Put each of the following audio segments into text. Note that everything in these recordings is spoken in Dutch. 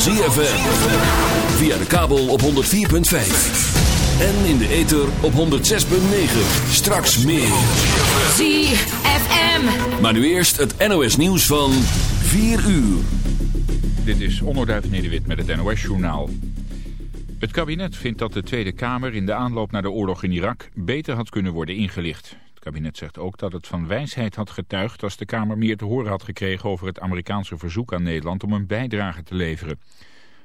ZFM. Via de kabel op 104.5. En in de ether op 106.9. Straks meer. ZFM. Maar nu eerst het NOS nieuws van 4 uur. Dit is Onderduif Nederwit met het NOS-journaal. Het kabinet vindt dat de Tweede Kamer in de aanloop naar de oorlog in Irak beter had kunnen worden ingelicht. Kabinet zegt ook dat het van wijsheid had getuigd als de Kamer meer te horen had gekregen over het Amerikaanse verzoek aan Nederland om een bijdrage te leveren.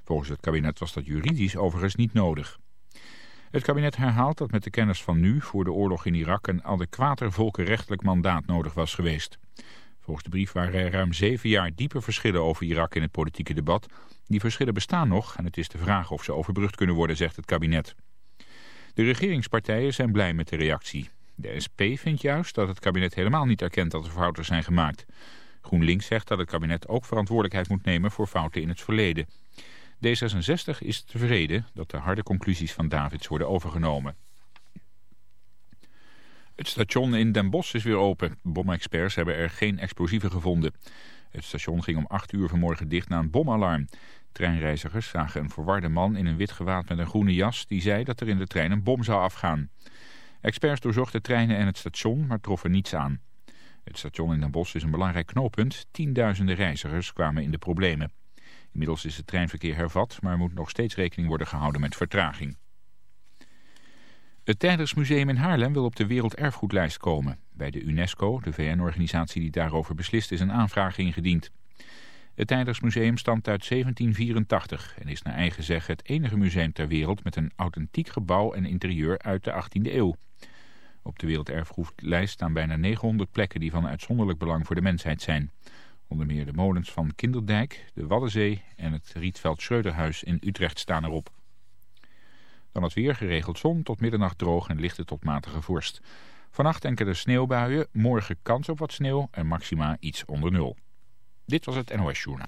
Volgens het kabinet was dat juridisch overigens niet nodig. Het kabinet herhaalt dat met de kennis van nu voor de oorlog in Irak een adequater volkenrechtelijk mandaat nodig was geweest. Volgens de brief waren er ruim zeven jaar diepe verschillen over Irak in het politieke debat. Die verschillen bestaan nog en het is de vraag of ze overbrugd kunnen worden, zegt het kabinet. De regeringspartijen zijn blij met de reactie. De SP vindt juist dat het kabinet helemaal niet erkent dat er fouten zijn gemaakt. GroenLinks zegt dat het kabinet ook verantwoordelijkheid moet nemen voor fouten in het verleden. D66 is tevreden dat de harde conclusies van Davids worden overgenomen. Het station in Den Bosch is weer open. Bomexperts hebben er geen explosieven gevonden. Het station ging om 8 uur vanmorgen dicht na een bomalarm. Treinreizigers zagen een verwarde man in een wit gewaad met een groene jas... die zei dat er in de trein een bom zou afgaan. Experts doorzochten treinen en het station, maar troffen niets aan. Het station in Den Bosch is een belangrijk knooppunt. Tienduizenden reizigers kwamen in de problemen. Inmiddels is het treinverkeer hervat, maar moet nog steeds rekening worden gehouden met vertraging. Het Tijdersmuseum in Haarlem wil op de werelderfgoedlijst komen. Bij de UNESCO, de VN-organisatie die daarover beslist, is een aanvraag ingediend. Het Tijdersmuseum stamt uit 1784 en is naar eigen zeggen het enige museum ter wereld met een authentiek gebouw en interieur uit de 18e eeuw. Op de werelderfgoedlijst staan bijna 900 plekken die van uitzonderlijk belang voor de mensheid zijn. Onder meer de molens van Kinderdijk, de Waddenzee en het Rietveld Schreuderhuis in Utrecht staan erop. Dan het weer geregeld zon, tot middernacht droog en lichte tot matige vorst. Vannacht enkele sneeuwbuien, morgen kans op wat sneeuw en maxima iets onder nul. Dit was het NOS Journaal.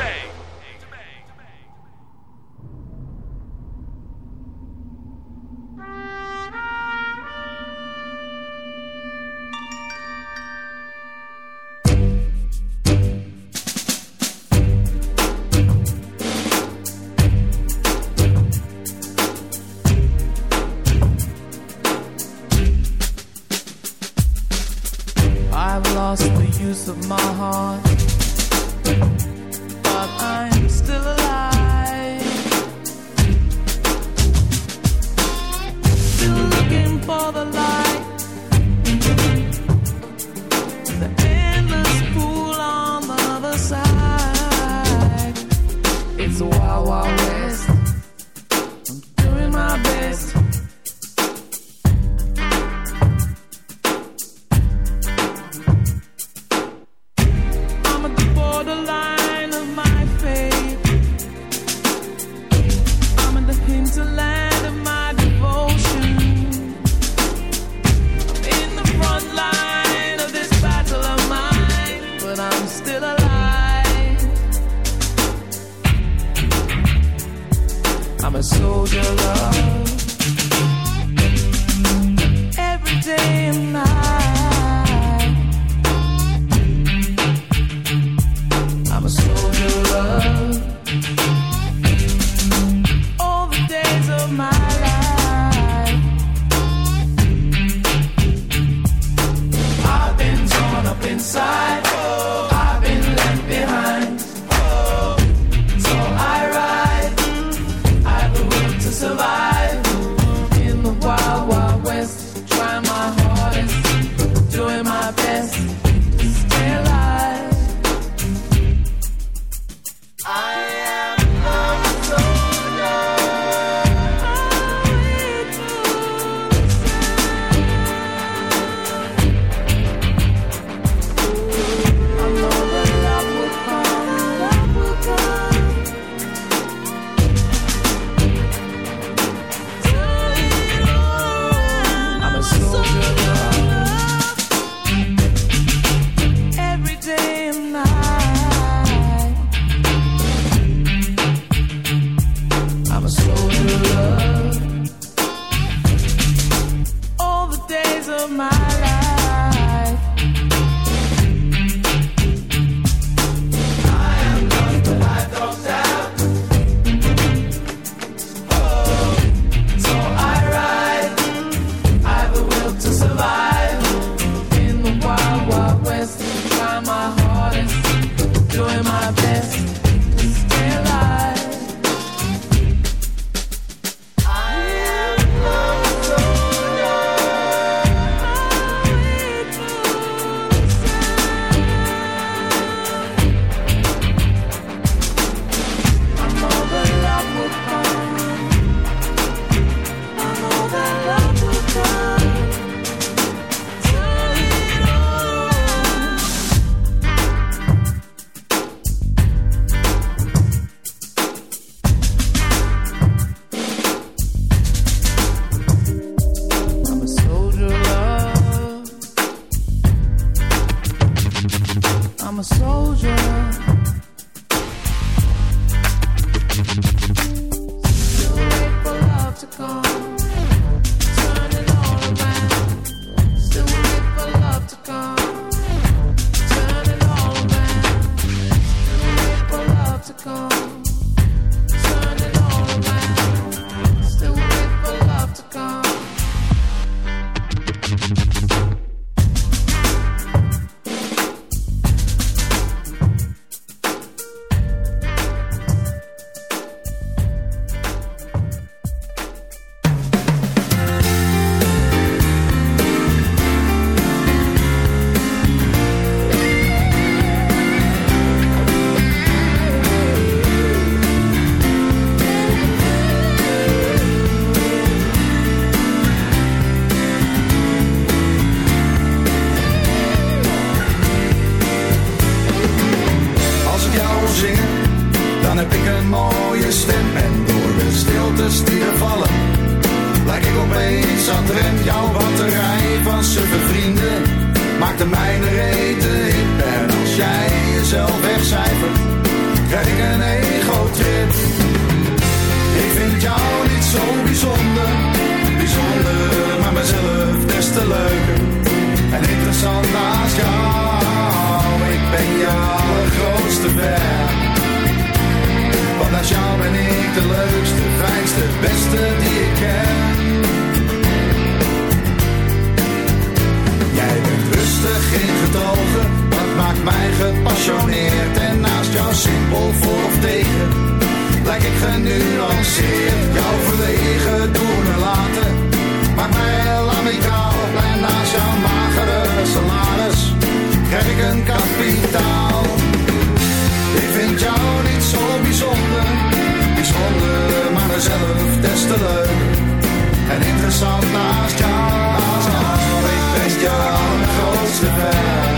Dan heb ik een mooie stem. En door de stilte stieren vallen, lijk ik opeens aan het rem. Jouw batterij van suffe vrienden maakt de mijne rete hip. En als jij jezelf wegcijfert, krijg ik een ego-trip. Ik vind jou niet zo bijzonder, bijzonder, maar mezelf des te leuker. En interessant naast jou, ik ben je fan. Want naast jou ben ik de leukste, fijnste, beste die ik ken. Jij bent rustig ingetogen, dat maakt mij gepassioneerd. En naast jou simpel voor of tegen, lijk ik genuanceerd. Jouw verlegen doen en laten, maakt mij heel amicaal. En naast jouw magere salaris, krijg ik een kapitaal. Ik vind jou niet zo bijzonder, bijzonder, maar mezelf des te leuk. En interessant naast jou, ik ben je allergrootste fan.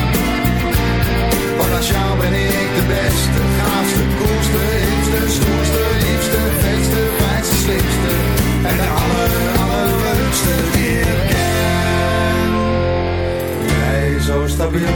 Want naast jou ben ik de beste, gaafste, koelste, hipste, stoerste, liefste, vetste, fijnste, slimste. En de aller, allerleukste die ik ken. Jij zo stabiel,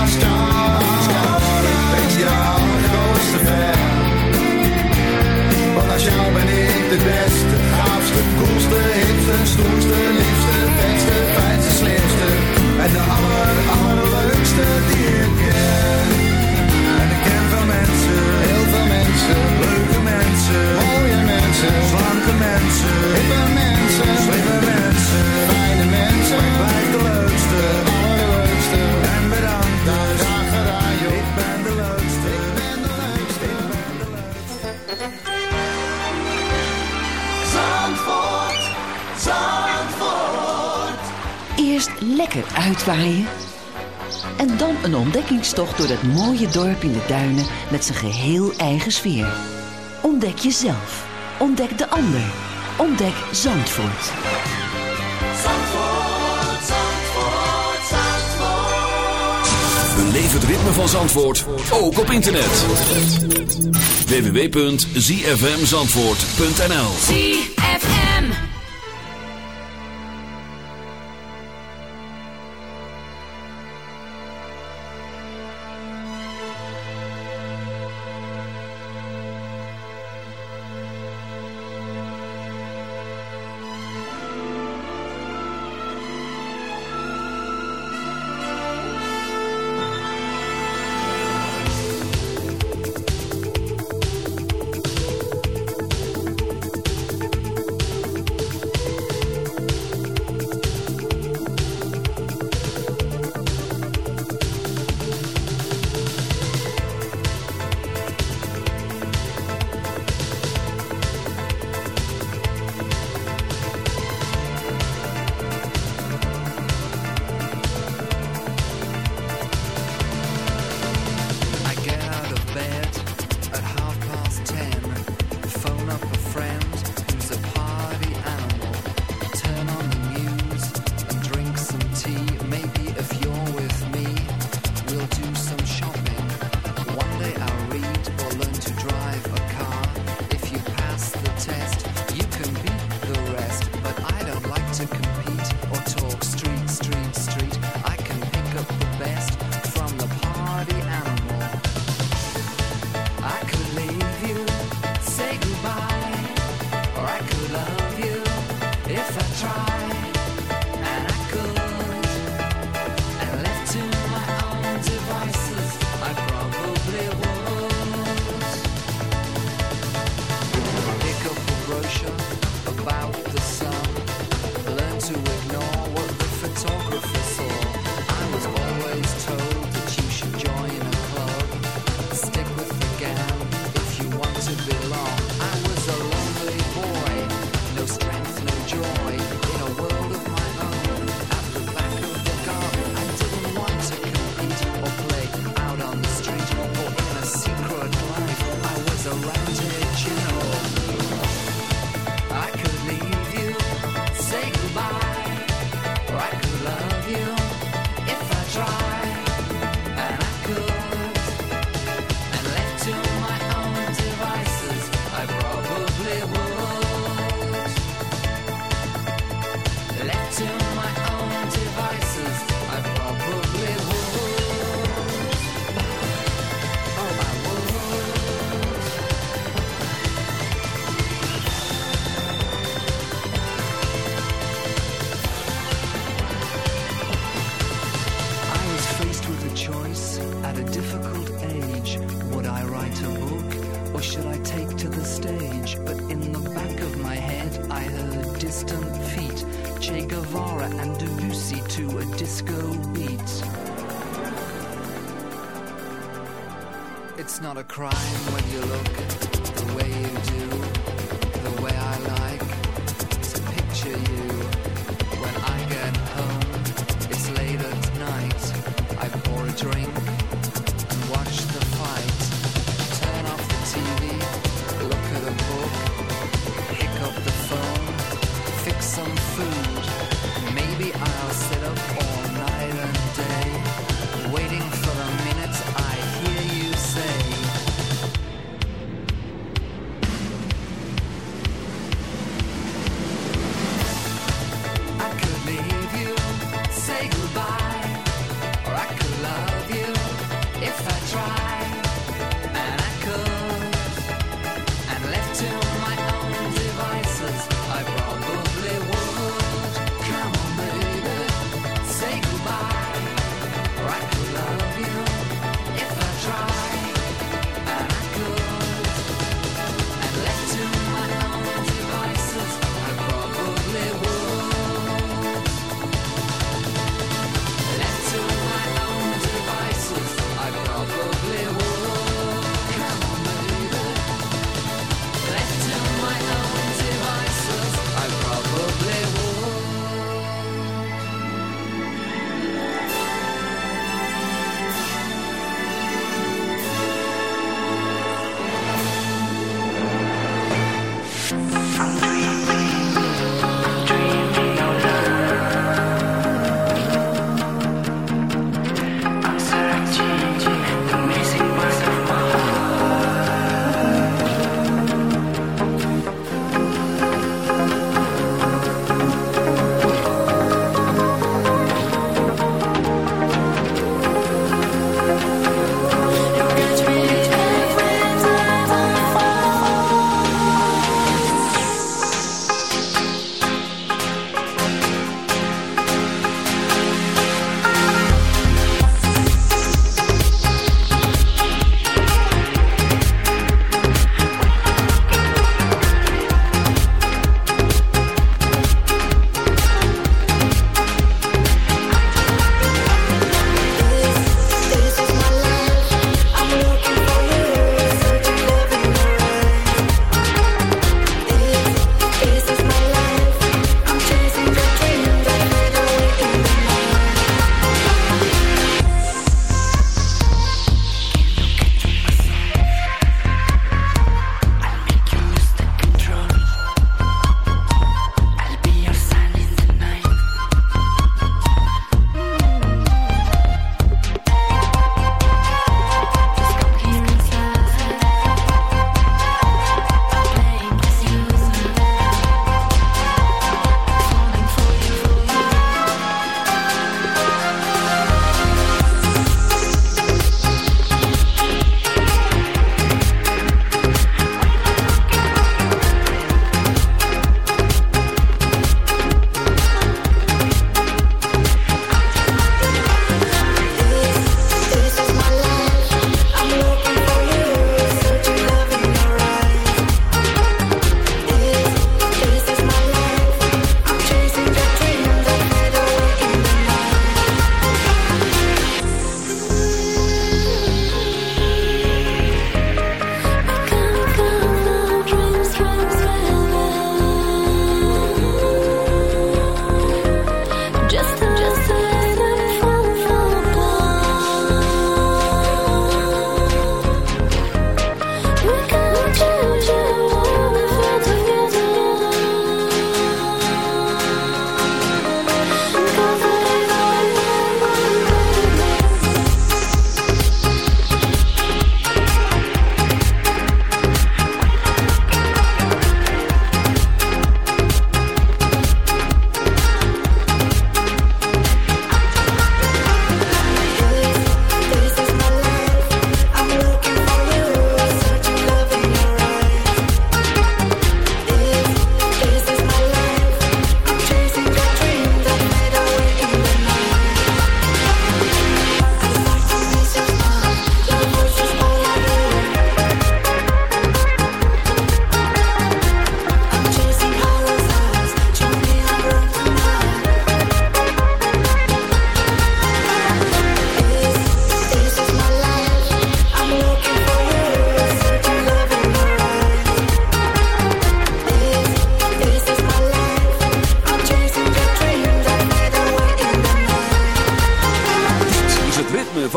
En dan een ontdekkingstocht door dat mooie dorp in de duinen met zijn geheel eigen sfeer. Ontdek jezelf. Ontdek de ander. Ontdek Zandvoort. Zandvoort, Zandvoort, Zandvoort. Het ritme van Zandvoort, ook op internet. www.zfmzandvoort.nl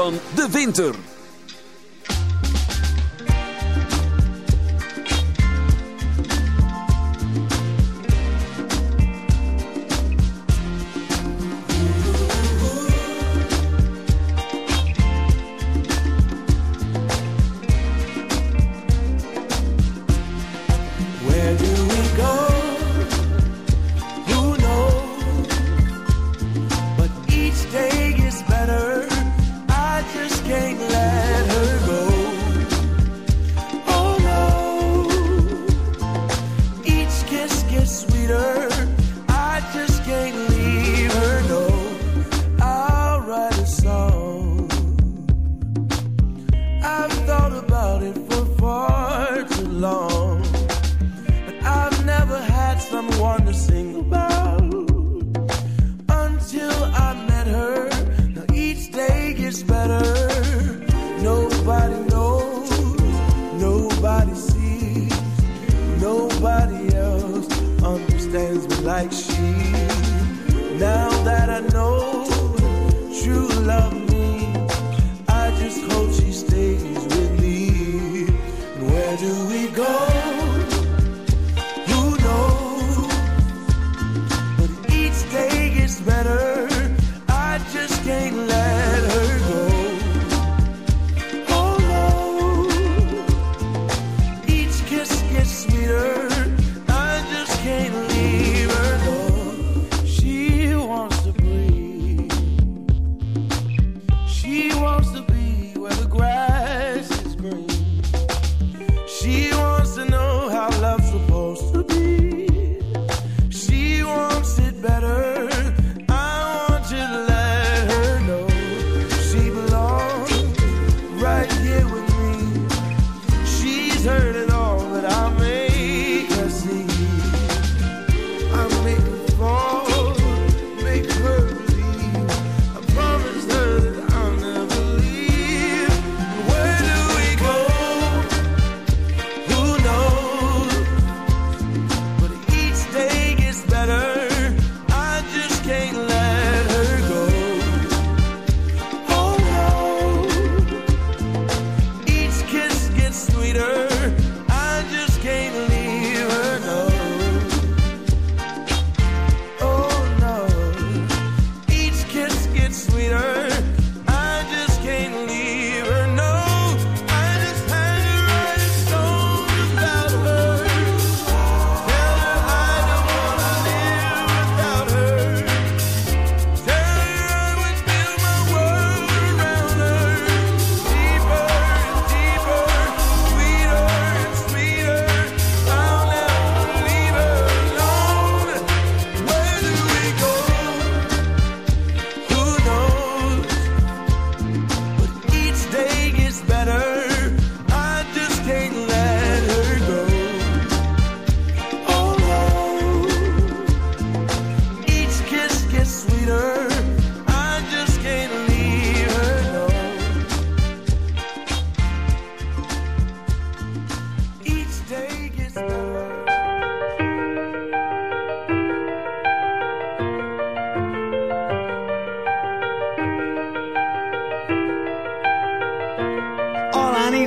van de winter.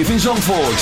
live in Zandvoort.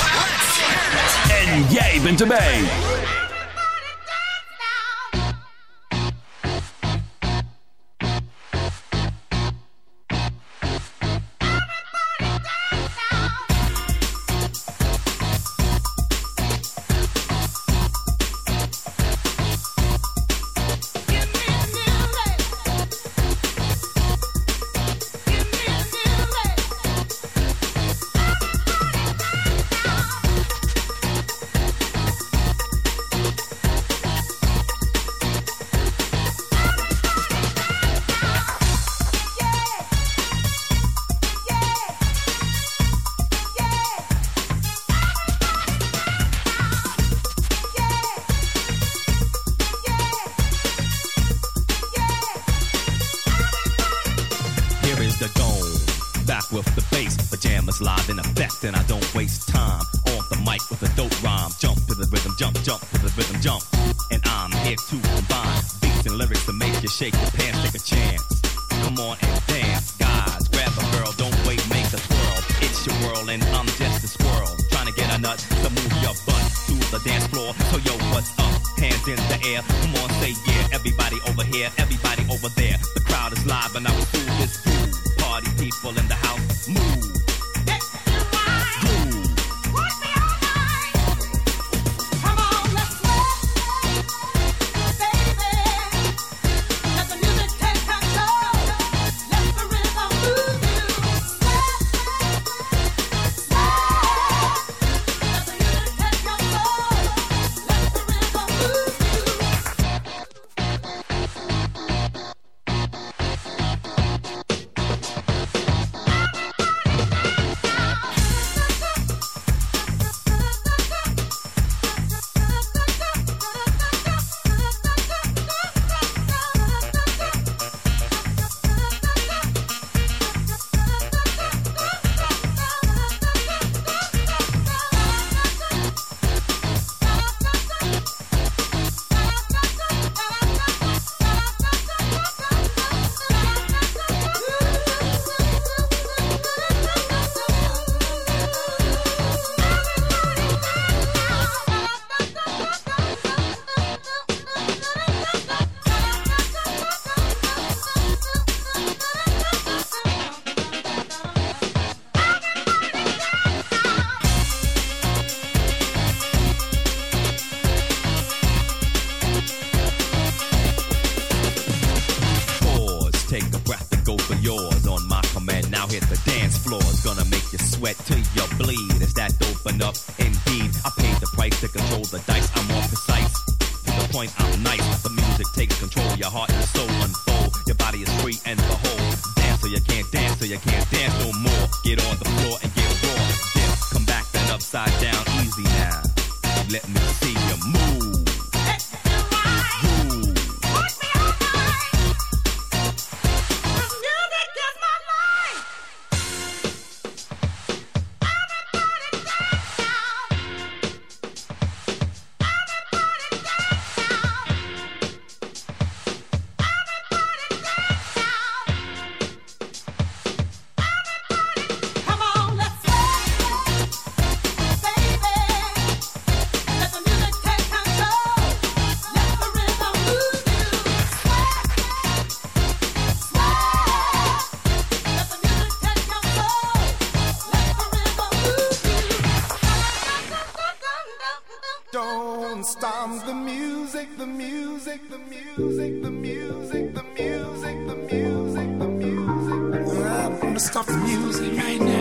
Stop the music right now.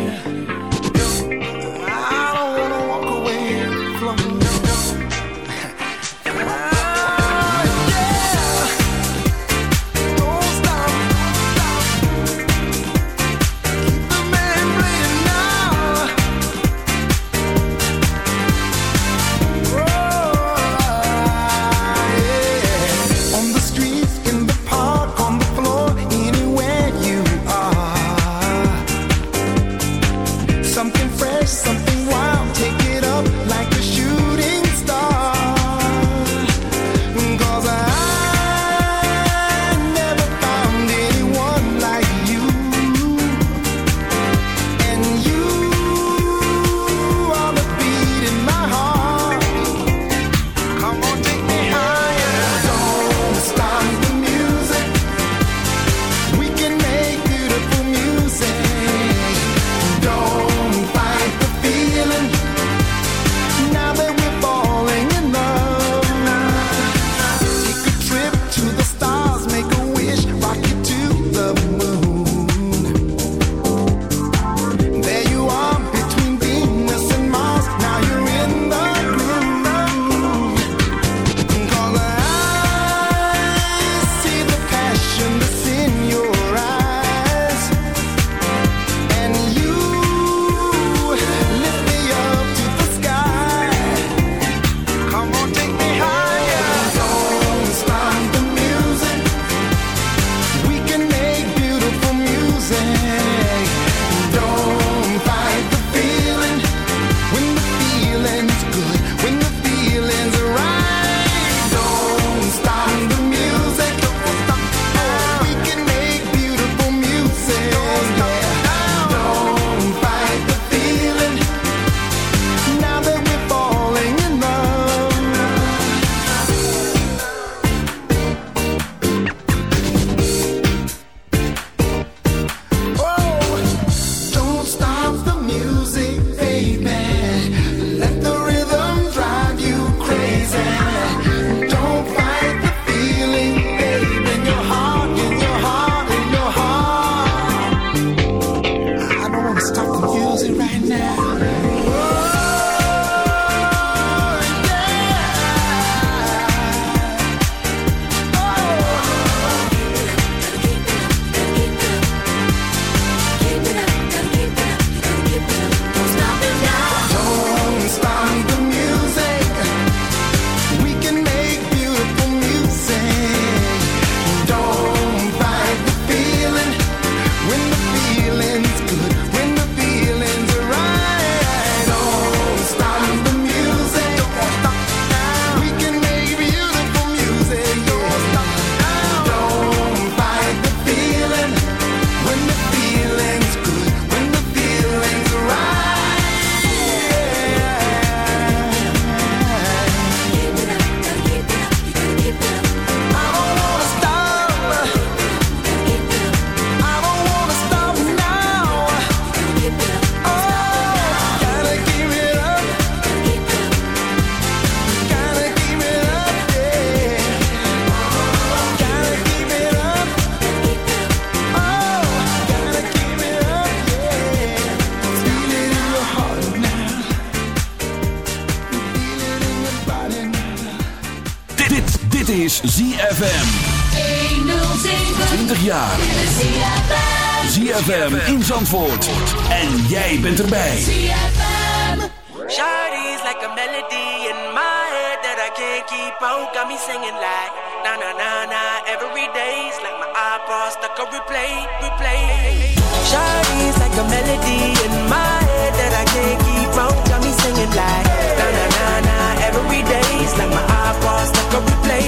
Is ZFM. 20 jaar. ZFM in Zandvoort. En jij bent erbij. Shawty's like a melody in my head that I can't keep out. Got me singing like na na na na every day's like my iPod stuck on replay, replay. Shawty's like a melody in my head that I can't keep out. Got me singing like na na na na every day's like my iPod stuck on replay,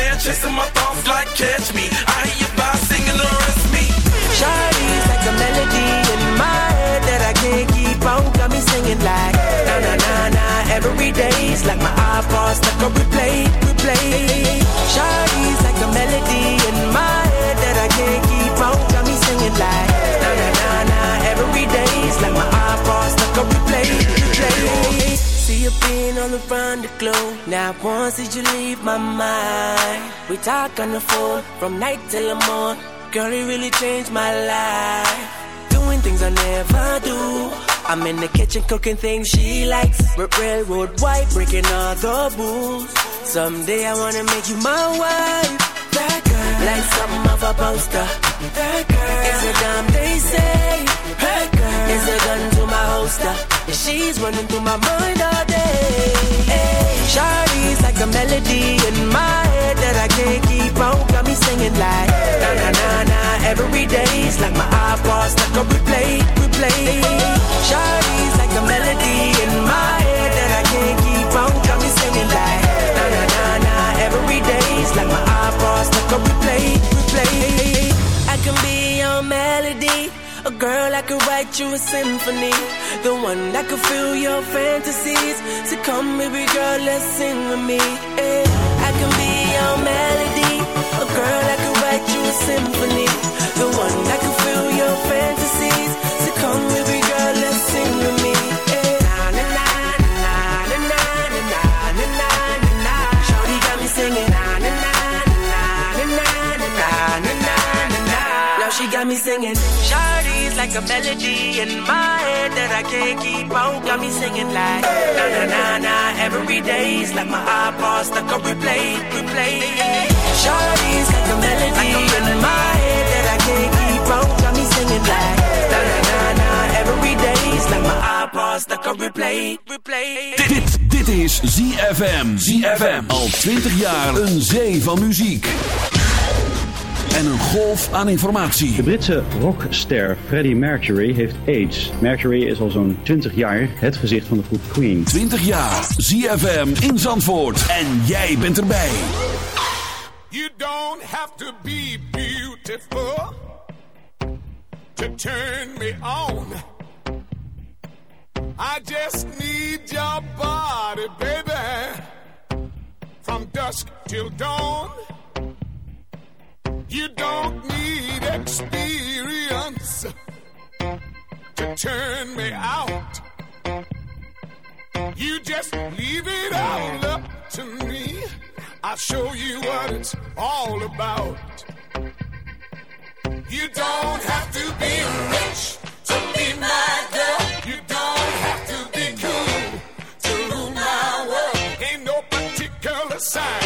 a chasing my thoughts like catch me. I hear you by singing the rest me. Shawty's like a melody in my head that I can't keep out. Got me singing like na na na na every day's like my iPod stuck on replay, replay. Shawty's You being all around the globe. Now once did you leave my mind? We talk on the phone from night till the morning. Girl, it really changed my life. Doing things I never do. I'm in the kitchen cooking things she likes. R- railroad white, breaking all the rules. Someday I wanna make you my wife. Like something of a poster. That girl, it's a damn they say. Her girl, is a gun to my holster. She's running through my mind all day. Hey, Shawty's like a melody in my head that I can't keep out. Got me singing like na na na na day's like my iPod stuck on replay, replay. Shawty's like a melody in my head that I can't keep day's like my iPod stuck on replay, replay. I can be your melody. A girl I could write you a symphony. The one that could fill your fantasies. So come, baby girl, let's sing with me. eh. I can be your melody. A girl I could write you a symphony. The one that got me singing. Shawty's like a melody in my head that I can't keep out. Got me singing like na na na na every day's like my iPod stuck on replay, replay. Shawty's like a melody in my head that I can't keep out. Got me singing like na na na na every day's like my iPod stuck on replay, replay. Dit, dit is ZFM. ZFM. Al 20 jaar een zee van muziek. En een golf aan informatie. De Britse rockster Freddie Mercury heeft AIDS. Mercury is al zo'n 20 jaar het gezicht van de groep Queen. 20 jaar. ZFM in Zandvoort. En jij bent erbij. You don't have to be beautiful to turn me on. I just need your body, baby, from dusk till dawn. You don't need experience to turn me out. You just leave it all up to me. I'll show you what it's all about. You don't have to be rich to be my girl. You don't have to be cool to rule my world. Ain't no particular sign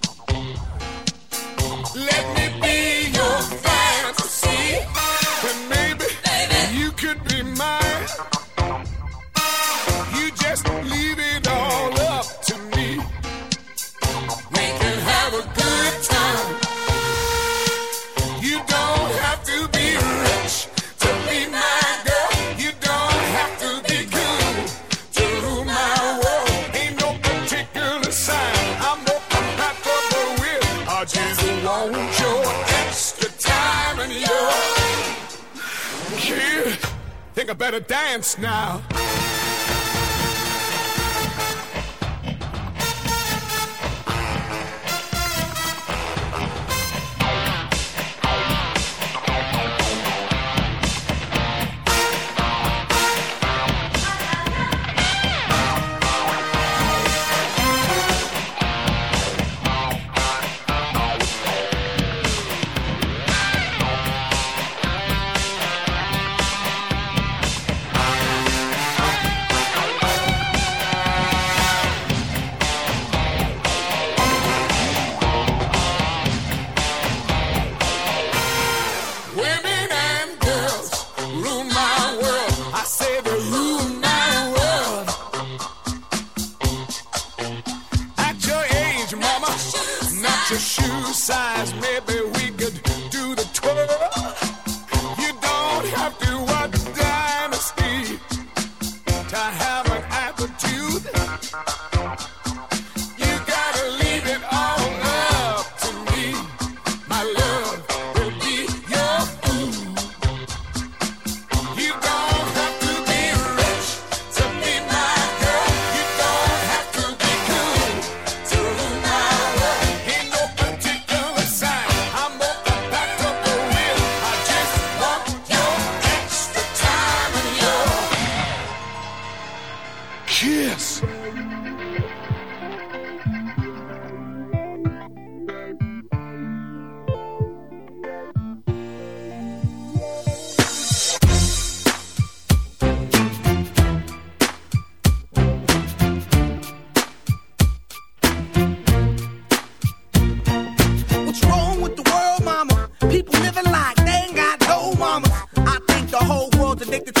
Let me be your fantasy, I better dance now. like the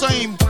Same.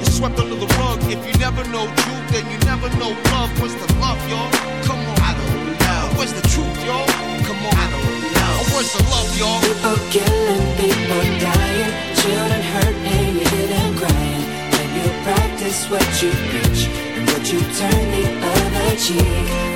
it's swept under the rug. If you never know truth, then you never know love. Where's the love, y'all? Come on, I don't know. Where's the truth, y'all? Come on, I don't know. Where's the love, y'all? People killing, people dying, children hurt and you crying. Can you practice what you preach and would you turn the other cheek?